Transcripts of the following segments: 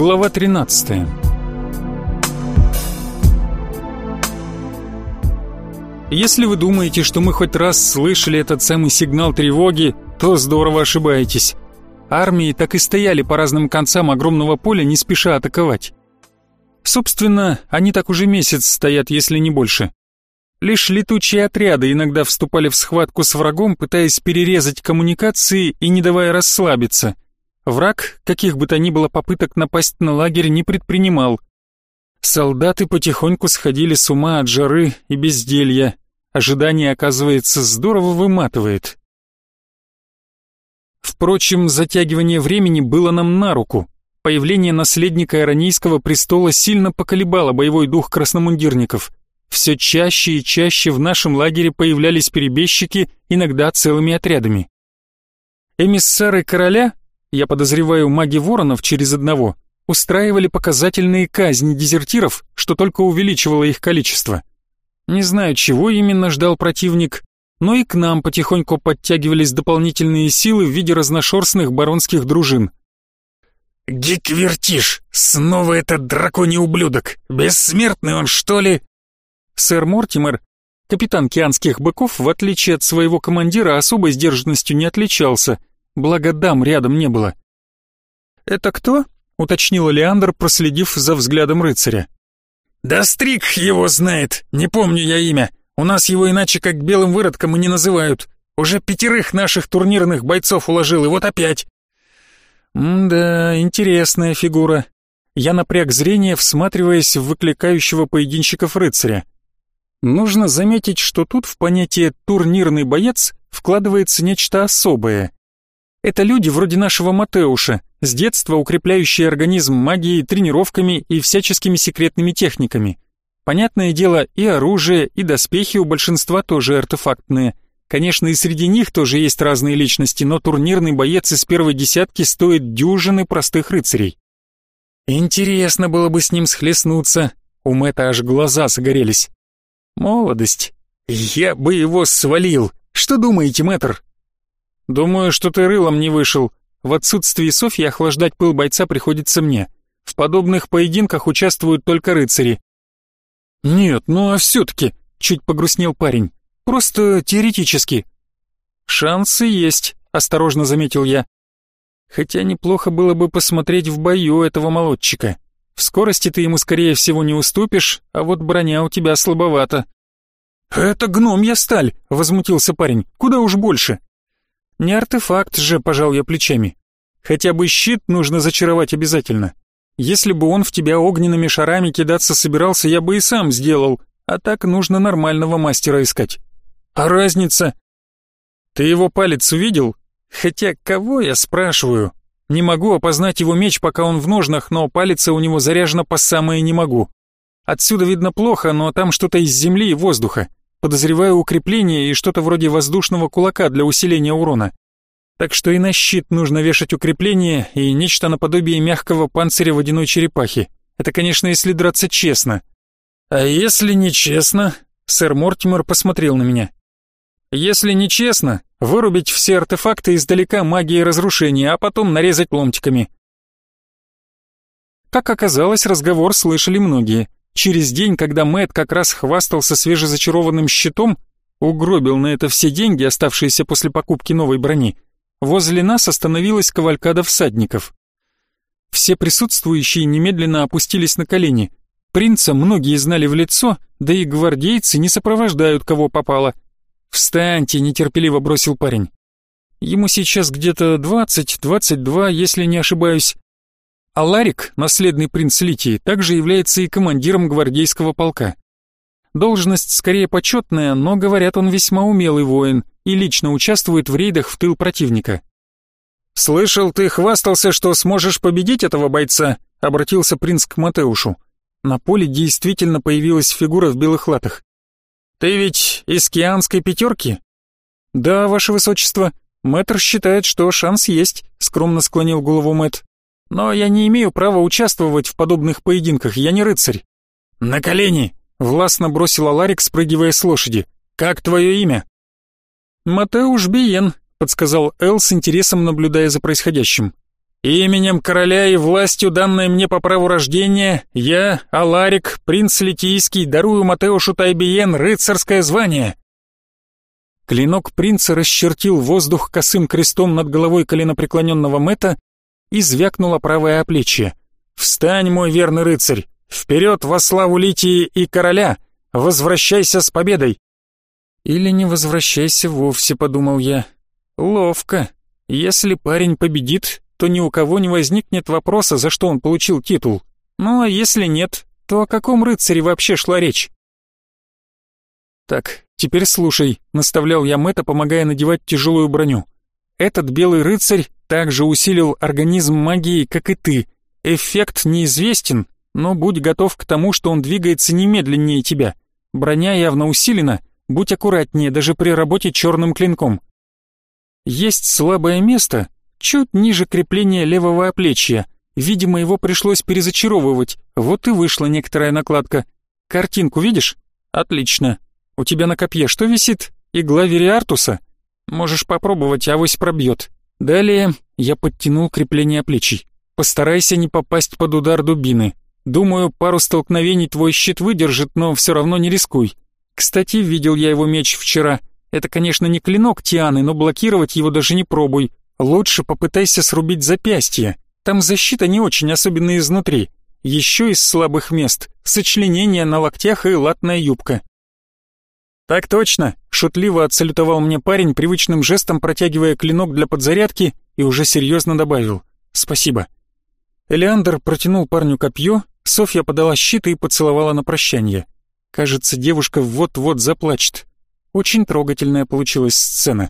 Глава 13 Если вы думаете, что мы хоть раз слышали этот самый сигнал тревоги, то здорово ошибаетесь. Армии так и стояли по разным концам огромного поля, не спеша атаковать. Собственно, они так уже месяц стоят, если не больше. Лишь летучие отряды иногда вступали в схватку с врагом, пытаясь перерезать коммуникации и не давая расслабиться – Враг, каких бы то ни было попыток напасть на лагерь, не предпринимал. Солдаты потихоньку сходили с ума от жары и безделья. Ожидание, оказывается, здорово выматывает. Впрочем, затягивание времени было нам на руку. Появление наследника Иронийского престола сильно поколебало боевой дух красномундирников. Все чаще и чаще в нашем лагере появлялись перебежчики, иногда целыми отрядами. Эмиссары короля я подозреваю, маги воронов через одного устраивали показательные казни дезертиров, что только увеличивало их количество. Не знаю, чего именно ждал противник, но и к нам потихоньку подтягивались дополнительные силы в виде разношерстных баронских дружин. «Гиквертиш! Снова этот драконий ублюдок! Бессмертный он, что ли?» Сэр Мортимер, капитан кианских быков, в отличие от своего командира, особой сдержанностью не отличался — благо дам рядом не было. «Это кто?» — уточнила Леандр, проследив за взглядом рыцаря. «Да Стрик его знает, не помню я имя. У нас его иначе как белым выродком и не называют. Уже пятерых наших турнирных бойцов уложил, и вот опять». «Да, интересная фигура». Я напряг зрение, всматриваясь в выкликающего поединщиков рыцаря. Нужно заметить, что тут в понятие «турнирный боец» вкладывается нечто особое. Это люди вроде нашего Матеуша, с детства укрепляющие организм магией, тренировками и всяческими секретными техниками. Понятное дело, и оружие, и доспехи у большинства тоже артефактные. Конечно, и среди них тоже есть разные личности, но турнирный боец из первой десятки стоит дюжины простых рыцарей. Интересно было бы с ним схлестнуться. У Мэтта аж глаза загорелись. Молодость. Я бы его свалил. Что думаете, мэтр? «Думаю, что ты рылом не вышел. В отсутствии Софьи охлаждать пыл бойца приходится мне. В подобных поединках участвуют только рыцари». «Нет, ну а все-таки», — чуть погрустнел парень, — «просто теоретически». «Шансы есть», — осторожно заметил я. «Хотя неплохо было бы посмотреть в бою этого молодчика. В скорости ты ему, скорее всего, не уступишь, а вот броня у тебя слабовата». «Это гномья сталь», — возмутился парень, — «куда уж больше». Не артефакт же, пожал я плечами. Хотя бы щит нужно зачаровать обязательно. Если бы он в тебя огненными шарами кидаться собирался, я бы и сам сделал, а так нужно нормального мастера искать. А разница? Ты его палец увидел? Хотя кого я спрашиваю? Не могу опознать его меч, пока он в ножнах, но палец у него заряжено по самое не могу. Отсюда видно плохо, но там что-то из земли и воздуха. Подозреваю укрепление и что-то вроде воздушного кулака для усиления урона. Так что и на щит нужно вешать укрепление и нечто наподобие мягкого панциря водяной черепахи. Это, конечно, если драться честно. А если нечестно? Сэр Мортимер посмотрел на меня. Если нечестно, вырубить все артефакты издалека магии разрушения, а потом нарезать ломтиками. Как оказалось, разговор слышали многие. Через день, когда Мэтт как раз хвастался свежезачарованным щитом, угробил на это все деньги, оставшиеся после покупки новой брони, возле нас остановилась кавалькада всадников. Все присутствующие немедленно опустились на колени. Принца многие знали в лицо, да и гвардейцы не сопровождают кого попало. «Встаньте!» — нетерпеливо бросил парень. Ему сейчас где-то двадцать-двадцать два, если не ошибаюсь. А Ларик, наследный принц Литии, также является и командиром гвардейского полка. Должность скорее почетная, но, говорят, он весьма умелый воин и лично участвует в рейдах в тыл противника. «Слышал, ты хвастался, что сможешь победить этого бойца?» — обратился принц к Матеушу. На поле действительно появилась фигура в белых латах. «Ты ведь из кианской пятерки?» «Да, ваше высочество. Мэтр считает, что шанс есть», — скромно склонил голову Мэт. Но я не имею права участвовать в подобных поединках, я не рыцарь. На колени, властно бросила Ларик, спрыгивая с лошади. Как твое имя? Матеуш Биен, подсказал Эл с интересом, наблюдая за происходящим. Именем короля и властью, данной мне по праву рождения, я, Аларик, принц Литийский, дарую Матеушу Тайбиен рыцарское звание. Клинок принца расчертил воздух косым крестом над головой коленопреклоненного Мэта и звякнуло правое оплечье. «Встань, мой верный рыцарь! Вперед во славу Литии и короля! Возвращайся с победой!» «Или не возвращайся вовсе», — подумал я. «Ловко. Если парень победит, то ни у кого не возникнет вопроса, за что он получил титул. Ну а если нет, то о каком рыцаре вообще шла речь? «Так, теперь слушай», — наставлял я Мэтта, помогая надевать тяжелую броню. «Этот белый рыцарь также усилил организм магией, как и ты. Эффект неизвестен, но будь готов к тому, что он двигается немедленнее тебя. Броня явно усилена, будь аккуратнее даже при работе черным клинком. Есть слабое место, чуть ниже крепления левого оплечья. Видимо, его пришлось перезачаровывать, вот и вышла некоторая накладка. Картинку видишь? Отлично. У тебя на копье что висит? Игла Вериартуса? Можешь попробовать, авось пробьет. Далее я подтянул крепление плечей. Постарайся не попасть под удар дубины. Думаю, пару столкновений твой щит выдержит, но все равно не рискуй. Кстати, видел я его меч вчера. Это, конечно, не клинок Тианы, но блокировать его даже не пробуй. Лучше попытайся срубить запястье. Там защита не очень, особенно изнутри. Еще из слабых мест — сочленение на локтях и латная юбка. «Так точно!» — шутливо отсалютовал мне парень, привычным жестом протягивая клинок для подзарядки и уже серьезно добавил «Спасибо». Элеандр протянул парню копье, Софья подала щит и поцеловала на прощание. Кажется, девушка вот-вот заплачет. Очень трогательная получилась сцена.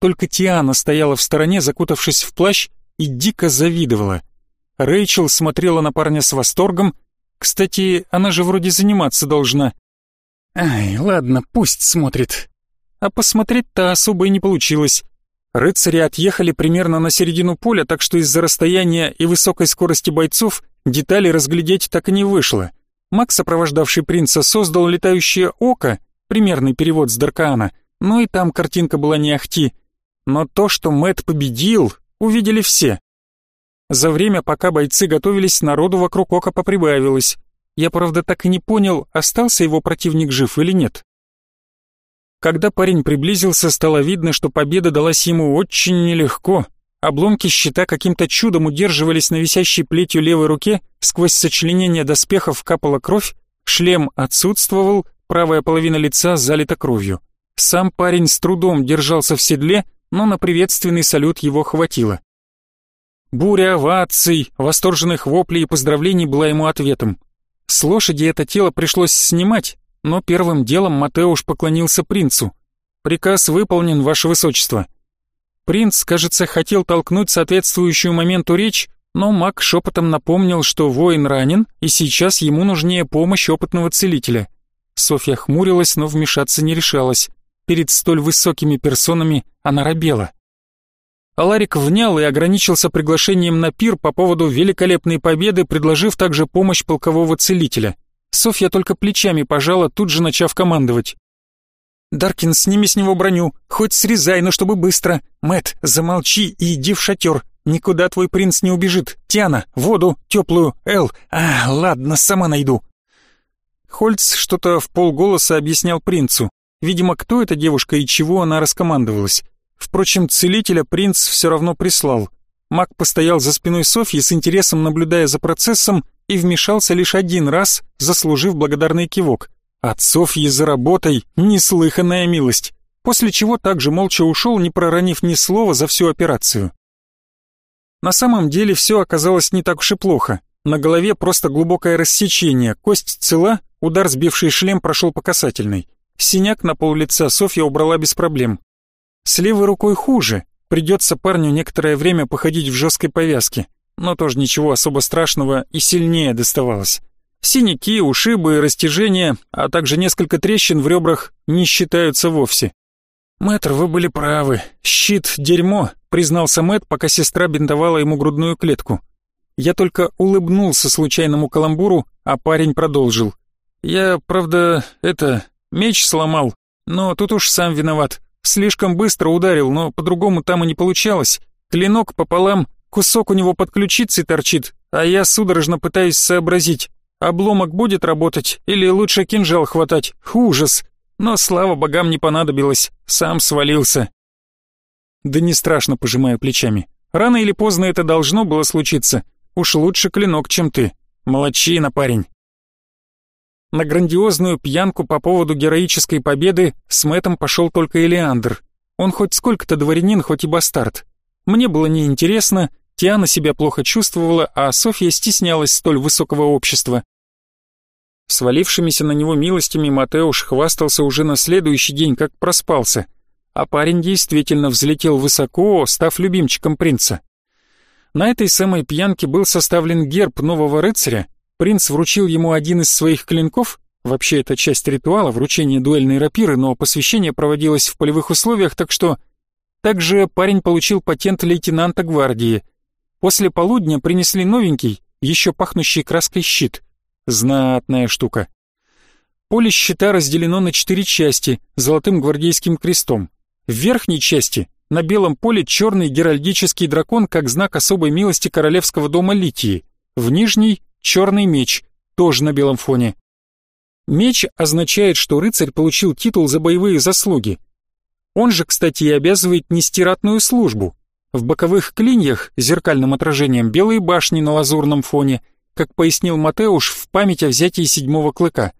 Только Тиана стояла в стороне, закутавшись в плащ, и дико завидовала. Рэйчел смотрела на парня с восторгом. Кстати, она же вроде заниматься должна. Ай, ладно, пусть смотрит. А посмотреть-то особо и не получилось. Рыцари отъехали примерно на середину поля, так что из-за расстояния и высокой скорости бойцов детали разглядеть так и не вышло. Макс, сопровождавший принца, создал летающее око, примерный перевод с Даркаана, но и там картинка была не ахти — но то, что Мэт победил, увидели все. За время, пока бойцы готовились, народу вокруг Ока поприбавилось. Я, правда, так и не понял, остался его противник жив или нет. Когда парень приблизился, стало видно, что победа далась ему очень нелегко. Обломки щита каким-то чудом удерживались на висящей плетью левой руке, сквозь сочленение доспехов капала кровь, шлем отсутствовал, правая половина лица залита кровью. Сам парень с трудом держался в седле, но на приветственный салют его хватило. Буря оваций, восторженных воплей и поздравлений была ему ответом. С лошади это тело пришлось снимать, но первым делом Матеуш поклонился принцу. «Приказ выполнен, ваше высочество». Принц, кажется, хотел толкнуть соответствующую моменту речь, но маг шепотом напомнил, что воин ранен, и сейчас ему нужнее помощь опытного целителя. Софья хмурилась, но вмешаться не решалась. Перед столь высокими персонами она робела. Аларик внял и ограничился приглашением на пир по поводу великолепной победы, предложив также помощь полкового целителя. Софья только плечами пожала, тут же начав командовать. «Даркин, сними с него броню, хоть срезай, но чтобы быстро. Мэт, замолчи и иди в шатер. Никуда твой принц не убежит. Тиана, воду, теплую, Эл. А, ладно, сама найду». Хольц что-то в полголоса объяснял принцу. Видимо, кто эта девушка и чего она раскомандовалась. Впрочем, целителя принц все равно прислал. Маг постоял за спиной Софьи с интересом наблюдая за процессом и вмешался лишь один раз, заслужив благодарный кивок. От Софьи за работой неслыханная милость, после чего также молча ушел, не проронив ни слова за всю операцию. На самом деле все оказалось не так уж и плохо. На голове просто глубокое рассечение, кость цела, удар сбивший шлем прошел по касательной. Синяк на пол лица Софья убрала без проблем. С левой рукой хуже, придется парню некоторое время походить в жесткой повязке, но тоже ничего особо страшного и сильнее доставалось. Синяки, ушибы и растяжения, а также несколько трещин в ребрах не считаются вовсе. «Мэтр, вы были правы. Щит — дерьмо», — признался Мэт, пока сестра бинтовала ему грудную клетку. Я только улыбнулся случайному каламбуру, а парень продолжил. «Я, правда, это, Меч сломал, но тут уж сам виноват. Слишком быстро ударил, но по-другому там и не получалось. Клинок пополам, Кусок у него под ключицей торчит, а я судорожно пытаюсь сообразить, обломок будет работать или лучше кинжал хватать. Ужас! Но слава богам не понадобилось, сам свалился. Да не страшно, пожимаю плечами. Рано или поздно это должно было случиться. Уж лучше клинок, чем ты. Молодчина, парень. На грандиозную пьянку по поводу героической победы с Мэтом пошел только Элеандр. Он хоть сколько-то дворянин, хоть и бастард. Мне было неинтересно, Тиана себя плохо чувствовала, а Софья стеснялась столь высокого общества. Свалившимися на него милостями Матеуш хвастался уже на следующий день, как проспался. А парень действительно взлетел высоко, став любимчиком принца. На этой самой пьянке был составлен герб нового рыцаря, принц вручил ему один из своих клинков, вообще это часть ритуала, вручение дуэльной рапиры, но посвящение проводилось в полевых условиях, так что... Также парень получил патент лейтенанта гвардии. После полудня принесли новенький, еще пахнущий краской щит. Знатная штука. Поле щита разделено на четыре части золотым гвардейским крестом. В верхней части на белом поле черный геральдический дракон как знак особой милости королевского дома Литии. В нижней — черный меч, тоже на белом фоне. Меч означает, что рыцарь получил титул за боевые заслуги. Он же, кстати, и обязывает нести ратную службу. В боковых клиньях зеркальным отражением белые башни на лазурном фоне, как пояснил Матеуш в память о взятии седьмого клыка.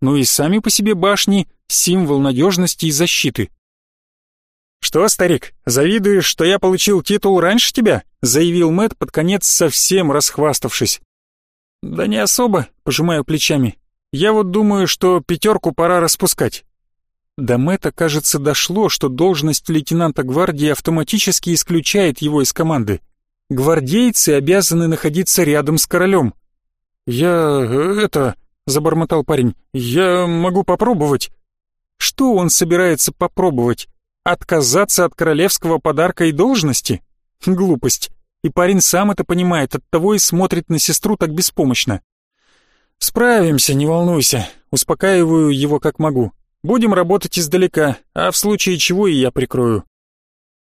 Ну и сами по себе башни — символ надежности и защиты. «Что, старик, завидуешь, что я получил титул раньше тебя?» заявил Мэт под конец, совсем расхваставшись. «Да не особо», — пожимаю плечами. «Я вот думаю, что пятерку пора распускать». До Мэтта, кажется, дошло, что должность лейтенанта гвардии автоматически исключает его из команды. Гвардейцы обязаны находиться рядом с королем. «Я... это...» — забормотал парень. «Я могу попробовать». Что он собирается попробовать? Отказаться от королевского подарка и должности? Глупость. И парень сам это понимает, оттого и смотрит на сестру так беспомощно. «Справимся, не волнуйся», — успокаиваю его как могу. «Будем работать издалека, а в случае чего и я прикрою».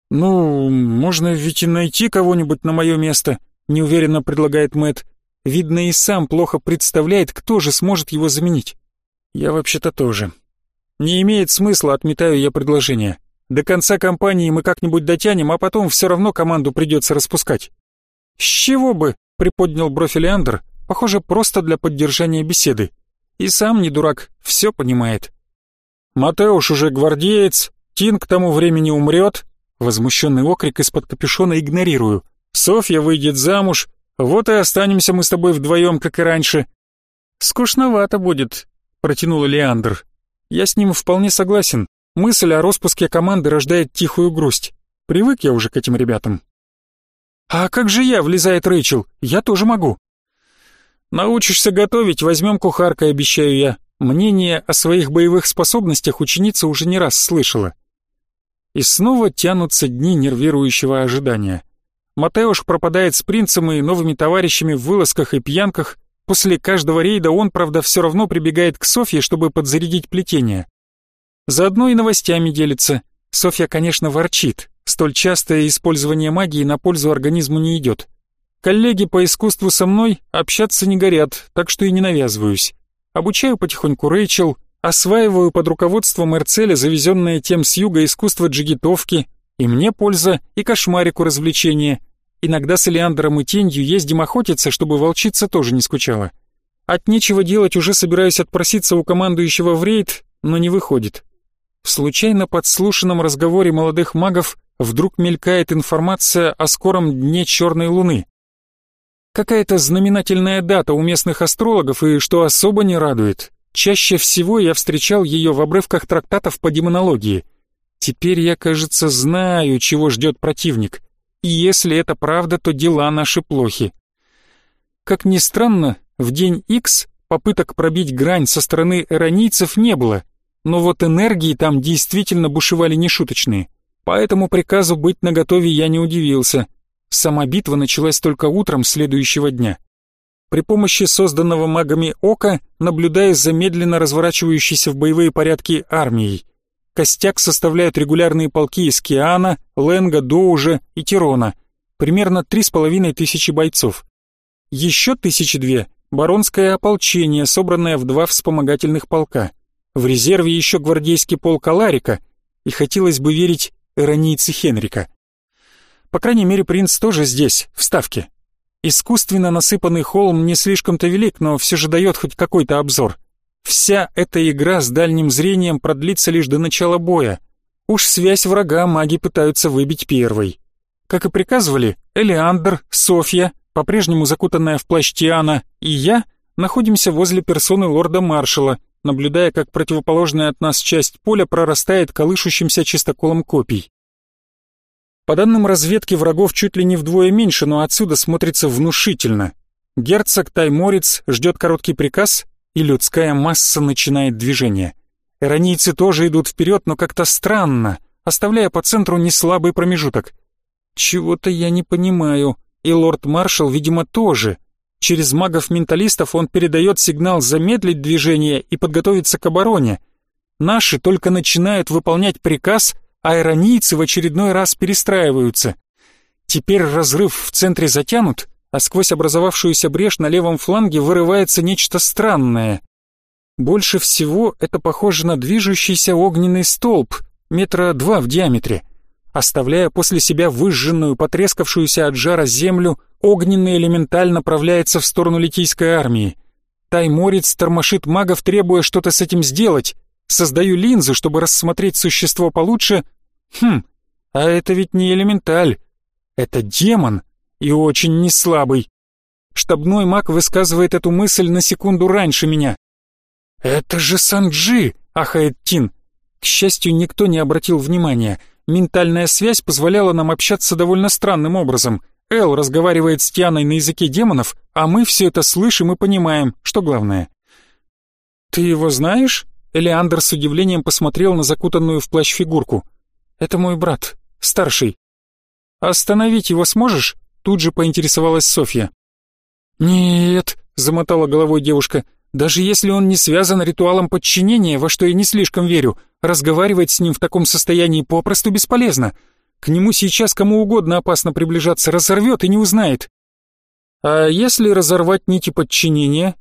«Ну, можно ведь и найти кого-нибудь на мое место», — неуверенно предлагает Мэт. Видно, и сам плохо представляет, кто же сможет его заменить. Я вообще-то тоже. Не имеет смысла, отметаю я предложение. До конца кампании мы как-нибудь дотянем, а потом все равно команду придется распускать. С чего бы, приподнял бровь Элеандр, похоже, просто для поддержания беседы. И сам не дурак, все понимает. Матеуш уже гвардеец, Тин к тому времени умрет. Возмущенный окрик из-под капюшона игнорирую. Софья выйдет замуж, вот и останемся мы с тобой вдвоем, как и раньше. Скучновато будет, протянул Леандр. Я с ним вполне согласен. Мысль о распуске команды рождает тихую грусть. Привык я уже к этим ребятам. «А как же я?» — влезает Рэйчел. «Я тоже могу». «Научишься готовить, возьмем кухаркой, обещаю я». Мнение о своих боевых способностях ученица уже не раз слышала. И снова тянутся дни нервирующего ожидания. Матеуш пропадает с принцем и новыми товарищами в вылазках и пьянках. После каждого рейда он, правда, все равно прибегает к Софье, чтобы подзарядить плетение. Заодно и новостями делится. Софья, конечно, ворчит. Столь частое использование магии на пользу организму не идет. Коллеги по искусству со мной общаться не горят, так что и не навязываюсь. Обучаю потихоньку Рэйчел, осваиваю под руководством Эрцеля завезенное тем с юга искусство джигитовки, и мне польза, и кошмарику развлечения. Иногда с Элеандром и Тенью ездим охотиться, чтобы волчица тоже не скучала. От нечего делать уже собираюсь отпроситься у командующего в рейд, но не выходит. В случайно подслушанном разговоре молодых магов вдруг мелькает информация о скором дне черной луны. Какая-то знаменательная дата у местных астрологов, и что особо не радует, чаще всего я встречал ее в обрывках трактатов по демонологии. Теперь я, кажется, знаю, чего ждет противник. И если это правда, то дела наши плохи. Как ни странно, в день X попыток пробить грань со стороны эронийцев не было — но вот энергии там действительно бушевали нешуточные. По этому приказу быть наготове я не удивился. Сама битва началась только утром следующего дня. При помощи созданного магами ока наблюдая за медленно разворачивающейся в боевые порядки армией. Костяк составляют регулярные полки из Киана, Ленга, Доужа и Тирона. примерно три с половиной тысячи бойцов. Еще тысячи две — баронское ополчение, собранное в два вспомогательных полка. В резерве еще гвардейский полк Аларика, и хотелось бы верить иронийцы Хенрика. По крайней мере, принц тоже здесь, в Ставке. Искусственно насыпанный холм не слишком-то велик, но все же дает хоть какой-то обзор. Вся эта игра с дальним зрением продлится лишь до начала боя. Уж связь врага маги пытаются выбить первой. Как и приказывали, Элеандр, Софья, по-прежнему закутанная в плащ Тиана, и я находимся возле персоны лорда-маршала, наблюдая, как противоположная от нас часть поля прорастает колышущимся чистоколом копий. По данным разведки, врагов чуть ли не вдвое меньше, но отсюда смотрится внушительно. Герцог Тайморец ждет короткий приказ, и людская масса начинает движение. Иронийцы тоже идут вперед, но как-то странно, оставляя по центру неслабый промежуток. Чего-то я не понимаю, и лорд-маршал, видимо, тоже. Через магов-менталистов он передает сигнал замедлить движение и подготовиться к обороне. Наши только начинают выполнять приказ — а иронийцы в очередной раз перестраиваются. Теперь разрыв в центре затянут, а сквозь образовавшуюся брешь на левом фланге вырывается нечто странное. Больше всего это похоже на движущийся огненный столб, метра два в диаметре. Оставляя после себя выжженную, потрескавшуюся от жара землю, огненный элементаль направляется в сторону литийской армии. Тайморец тормошит магов, требуя что-то с этим сделать. Создаю линзы, чтобы рассмотреть существо получше, Хм, а это ведь не элементаль. Это демон, и очень неслабый. Штабной маг высказывает эту мысль на секунду раньше меня. «Это же Санджи!» — ахает Тин. К счастью, никто не обратил внимания. Ментальная связь позволяла нам общаться довольно странным образом. Эл разговаривает с Тианой на языке демонов, а мы все это слышим и понимаем, что главное. «Ты его знаешь?» Элеандр с удивлением посмотрел на закутанную в плащ фигурку. Это мой брат, старший. Остановить его сможешь? Тут же поинтересовалась Софья. Нет, замотала головой девушка. Даже если он не связан ритуалом подчинения, во что я не слишком верю, разговаривать с ним в таком состоянии попросту бесполезно. К нему сейчас кому угодно опасно приближаться, разорвет и не узнает. А если разорвать нити подчинения?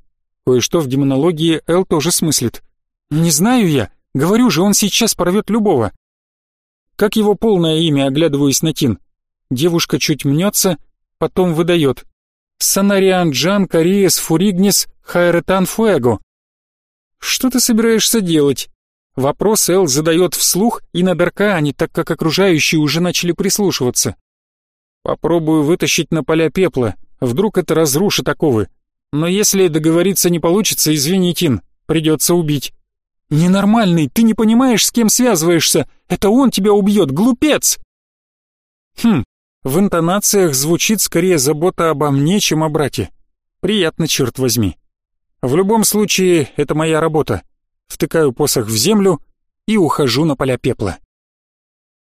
Кое-что в демонологии Эл тоже смыслит. Не знаю я, говорю же, он сейчас порвет любого. Как его полное имя, оглядываюсь на Тин. Девушка чуть мнется, потом выдает. Санариан Джан Кариес Фуригнис Хайретан Фуэго. Что ты собираешься делать? Вопрос Эл задает вслух и на Даркаане, так как окружающие уже начали прислушиваться. Попробую вытащить на поля пепла, вдруг это разрушит оковы. Но если договориться не получится, извини, Тин, придется убить. «Ненормальный, ты не понимаешь, с кем связываешься! Это он тебя убьет, глупец!» Хм, в интонациях звучит скорее забота обо мне, чем о брате. Приятно, черт возьми. В любом случае, это моя работа. Втыкаю посох в землю и ухожу на поля пепла.